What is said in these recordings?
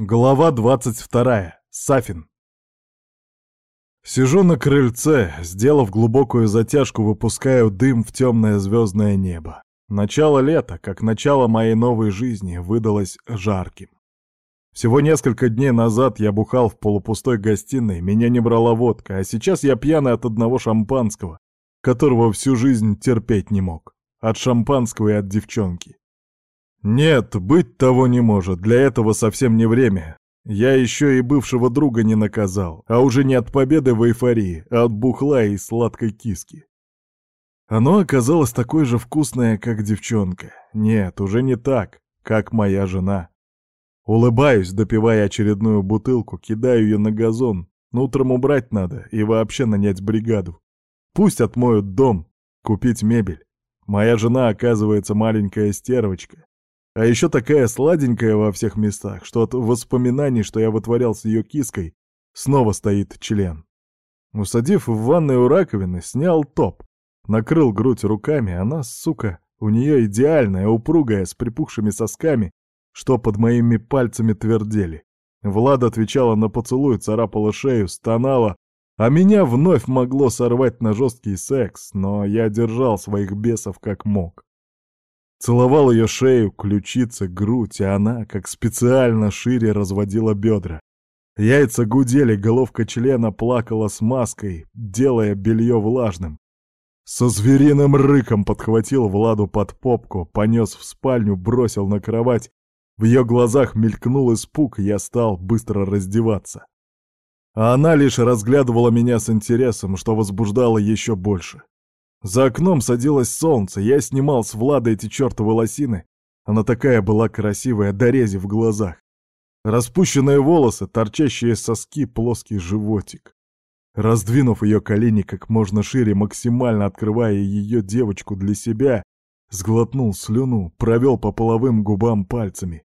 Глава 22. Сафин. Сижу на крыльце, сделав глубокую затяжку, выпускаю дым в темное звездное небо. Начало лета, как начало моей новой жизни, выдалось жарким. Всего несколько дней назад я бухал в полупустой гостиной, меня не брала водка, а сейчас я пьяный от одного шампанского, которого всю жизнь терпеть не мог. От шампанского и от девчонки. Нет, быть того не может, для этого совсем не время. Я еще и бывшего друга не наказал, а уже не от победы в эйфории, а от бухла и сладкой киски. Оно оказалось такое же вкусное, как девчонка. Нет, уже не так, как моя жена. Улыбаюсь, допивая очередную бутылку, кидаю ее на газон. Но утром убрать надо и вообще нанять бригаду. Пусть отмоют дом, купить мебель. Моя жена, оказывается, маленькая стервочка. А еще такая сладенькая во всех местах, что от воспоминаний, что я вытворял с ее киской, снова стоит член. Усадив в ванной у раковины, снял топ, накрыл грудь руками, она, сука, у нее идеальная, упругая, с припухшими сосками, что под моими пальцами твердели. Влада отвечала на поцелуй, царапала шею, стонала, а меня вновь могло сорвать на жесткий секс, но я держал своих бесов как мог. Целовал ее шею, ключицы, грудь, а она, как специально шире, разводила бедра. Яйца гудели, головка члена плакала с маской, делая белье влажным. Со звериным рыком подхватил Владу под попку, понес в спальню, бросил на кровать. В ее глазах мелькнул испуг, я стал быстро раздеваться. А она лишь разглядывала меня с интересом, что возбуждало еще больше. За окном садилось солнце, я снимал с Влада эти чертовы лосины. Она такая была красивая, дорези в глазах. Распущенные волосы, торчащие соски, плоский животик. Раздвинув ее колени как можно шире, максимально открывая ее девочку для себя, сглотнул слюну, провел по половым губам пальцами.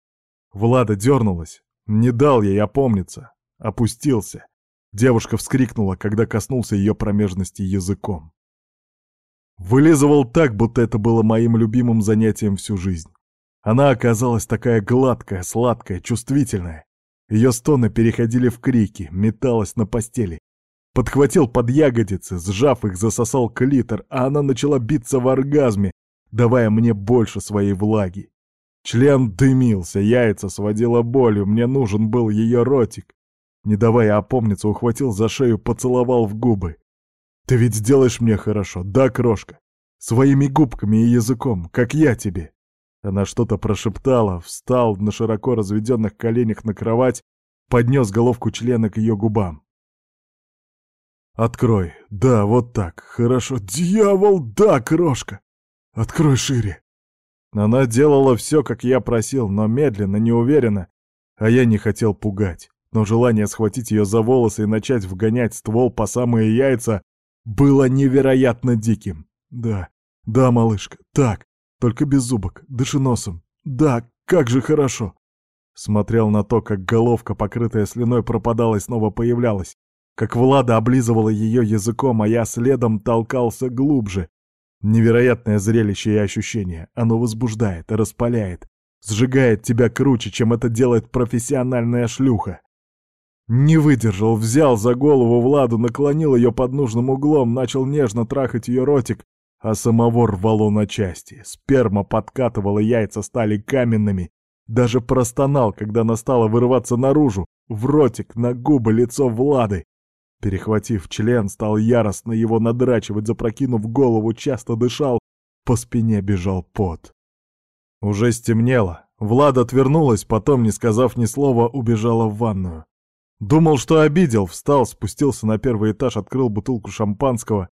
Влада дернулась, не дал ей опомниться, опустился. Девушка вскрикнула, когда коснулся ее промежности языком. Вылизывал так, будто это было моим любимым занятием всю жизнь. Она оказалась такая гладкая, сладкая, чувствительная. Ее стоны переходили в крики, металась на постели. Подхватил под ягодицы, сжав их, засосал клитор, а она начала биться в оргазме, давая мне больше своей влаги. Член дымился, яйца сводила болью, мне нужен был ее ротик. Не давая опомниться, ухватил за шею, поцеловал в губы. Ты ведь сделаешь мне хорошо, да, крошка? Своими губками и языком, как я тебе. Она что-то прошептала, встал на широко разведенных коленях на кровать, поднес головку члена к ее губам. «Открой. Да, вот так. Хорошо. Дьявол, да, крошка! Открой шире!» Она делала все, как я просил, но медленно, неуверенно, а я не хотел пугать. Но желание схватить ее за волосы и начать вгонять ствол по самые яйца было невероятно диким. Да, да, малышка, так, только без зубок, дыши носом. Да, как же хорошо. Смотрел на то, как головка, покрытая слюной, пропадала и снова появлялась, как Влада облизывала ее языком, а я следом толкался глубже. Невероятное зрелище и ощущение. Оно возбуждает, распаляет, сжигает тебя круче, чем это делает профессиональная шлюха. Не выдержал, взял за голову Владу, наклонил ее под нужным углом, начал нежно трахать ее ротик, а самого рвало на части. Сперма подкатывала, яйца стали каменными. Даже простонал, когда она вырываться наружу, в ротик, на губы, лицо Влады. Перехватив член, стал яростно его надрачивать, запрокинув голову, часто дышал, по спине бежал пот. Уже стемнело. Влада отвернулась, потом, не сказав ни слова, убежала в ванную. Думал, что обидел, встал, спустился на первый этаж, открыл бутылку шампанского,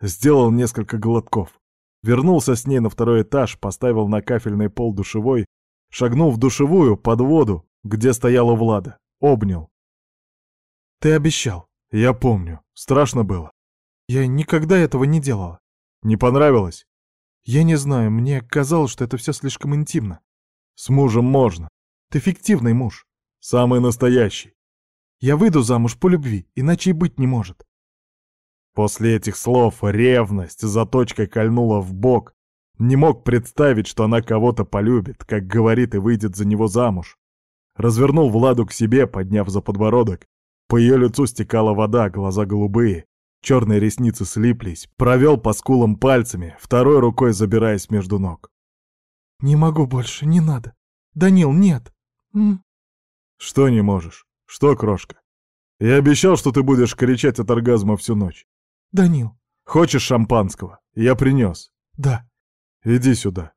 сделал несколько глотков. Вернулся с ней на второй этаж, поставил на кафельный пол душевой, шагнул в душевую, под воду, где стояла Влада, обнял. «Ты обещал». «Я помню. Страшно было». «Я никогда этого не делала». «Не понравилось?» «Я не знаю, мне казалось, что это все слишком интимно». «С мужем можно». «Ты фиктивный муж». «Самый настоящий». Я выйду замуж по любви, иначе и быть не может. После этих слов ревность заточкой кольнула в бок. Не мог представить, что она кого-то полюбит, как говорит, и выйдет за него замуж. Развернул Владу к себе, подняв за подбородок. По ее лицу стекала вода, глаза голубые. Черные ресницы слиплись, провел по скулам пальцами, второй рукой забираясь между ног. «Не могу больше, не надо. Данил, нет!» М «Что не можешь? Что, крошка? Я обещал, что ты будешь кричать от оргазма всю ночь. Данил. Хочешь шампанского? Я принес. Да. Иди сюда.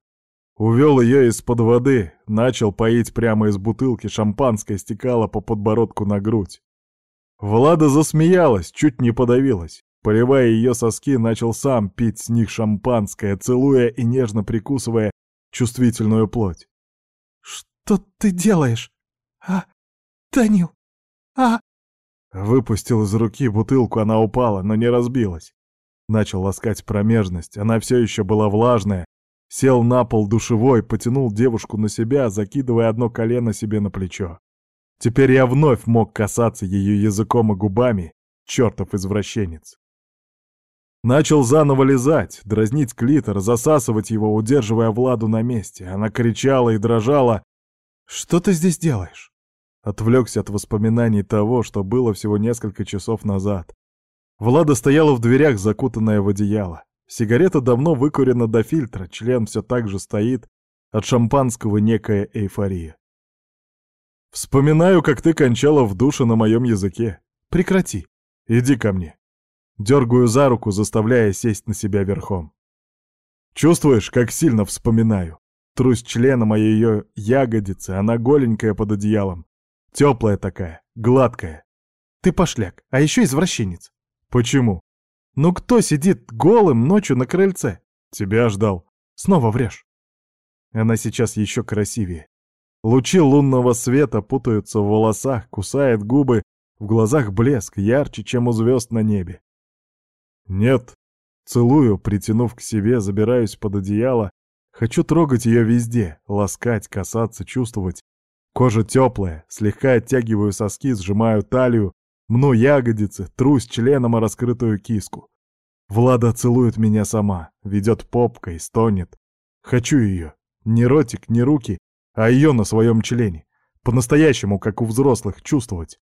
Увел ее из-под воды, начал поить прямо из бутылки, шампанское стекало по подбородку на грудь. Влада засмеялась, чуть не подавилась. Поливая ее соски, начал сам пить с них шампанское, целуя и нежно прикусывая чувствительную плоть. «Что ты делаешь? А, Данил, а...» Выпустил из руки бутылку, она упала, но не разбилась. Начал ласкать промежность, она все еще была влажная. Сел на пол душевой, потянул девушку на себя, закидывая одно колено себе на плечо. Теперь я вновь мог касаться ее языком и губами, чертов извращенец. Начал заново лизать, дразнить клитор, засасывать его, удерживая Владу на месте. Она кричала и дрожала. «Что ты здесь делаешь?» Отвлекся от воспоминаний того, что было всего несколько часов назад. Влада стояла в дверях, закутанная в одеяло. Сигарета давно выкурена до фильтра, член все так же стоит, от шампанского некая эйфория. Вспоминаю, как ты кончала в душе на моем языке. Прекрати. Иди ко мне. Дергаю за руку, заставляя сесть на себя верхом. Чувствуешь, как сильно вспоминаю? Трусь членом о ее ягодице, она голенькая под одеялом. Теплая такая, гладкая. Ты пошляк, а еще извращенец. Почему? Ну кто сидит голым ночью на крыльце? Тебя ждал. Снова врешь. Она сейчас еще красивее. Лучи лунного света путаются в волосах, кусает губы, в глазах блеск ярче, чем у звезд на небе. Нет. Целую, притянув к себе, забираюсь под одеяло. Хочу трогать ее везде, ласкать, касаться, чувствовать. Кожа теплая, слегка оттягиваю соски, сжимаю талию, мну ягодицы, трусь членом о раскрытую киску. Влада целует меня сама, ведет попкой, стонет. Хочу ее. Ни ротик, ни руки, а ее на своем члене. По-настоящему, как у взрослых, чувствовать.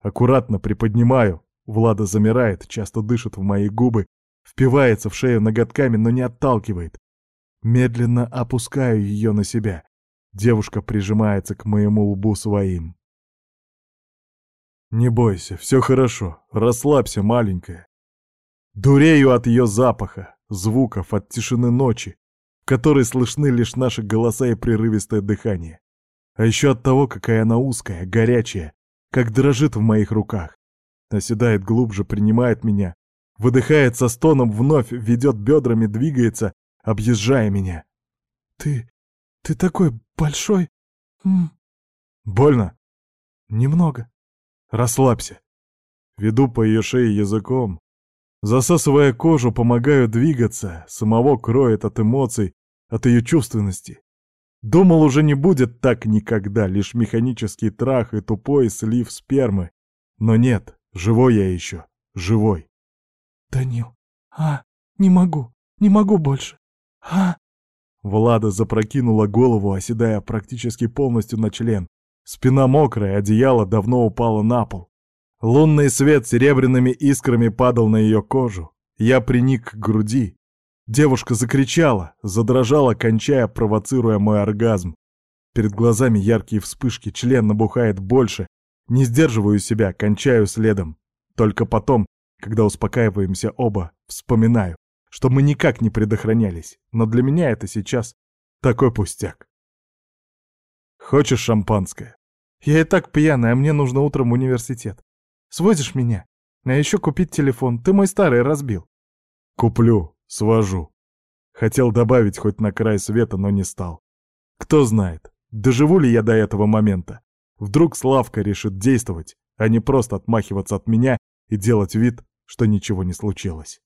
Аккуратно приподнимаю. Влада замирает, часто дышит в мои губы, впивается в шею ноготками, но не отталкивает. Медленно опускаю ее на себя. Девушка прижимается к моему лбу своим. «Не бойся, все хорошо. Расслабься, маленькая». Дурею от ее запаха, звуков, от тишины ночи, в которой слышны лишь наши голоса и прерывистое дыхание. А еще от того, какая она узкая, горячая, как дрожит в моих руках. Оседает глубже, принимает меня, выдыхает со стоном, вновь ведет бедрами, двигается, объезжая меня. «Ты... ты такой большой...» М «Больно?» «Немного». «Расслабься». Веду по ее шее языком. Засасывая кожу, помогаю двигаться, самого кроет от эмоций, от ее чувственности. Думал, уже не будет так никогда, лишь механический трах и тупой слив спермы. Но нет, живой я еще, живой. «Данил, а, не могу, не могу больше, а...» Влада запрокинула голову, оседая практически полностью на член. Спина мокрая, одеяло давно упало на пол. Лунный свет серебряными искрами падал на ее кожу. Я приник к груди. Девушка закричала, задрожала, кончая, провоцируя мой оргазм. Перед глазами яркие вспышки, член набухает больше. Не сдерживаю себя, кончаю следом. Только потом, когда успокаиваемся оба, вспоминаю что мы никак не предохранялись, но для меня это сейчас такой пустяк. Хочешь шампанское? Я и так пьяная, а мне нужно утром в университет. Свозишь меня? А еще купить телефон, ты мой старый разбил. Куплю, свожу. Хотел добавить хоть на край света, но не стал. Кто знает, доживу ли я до этого момента. Вдруг Славка решит действовать, а не просто отмахиваться от меня и делать вид, что ничего не случилось.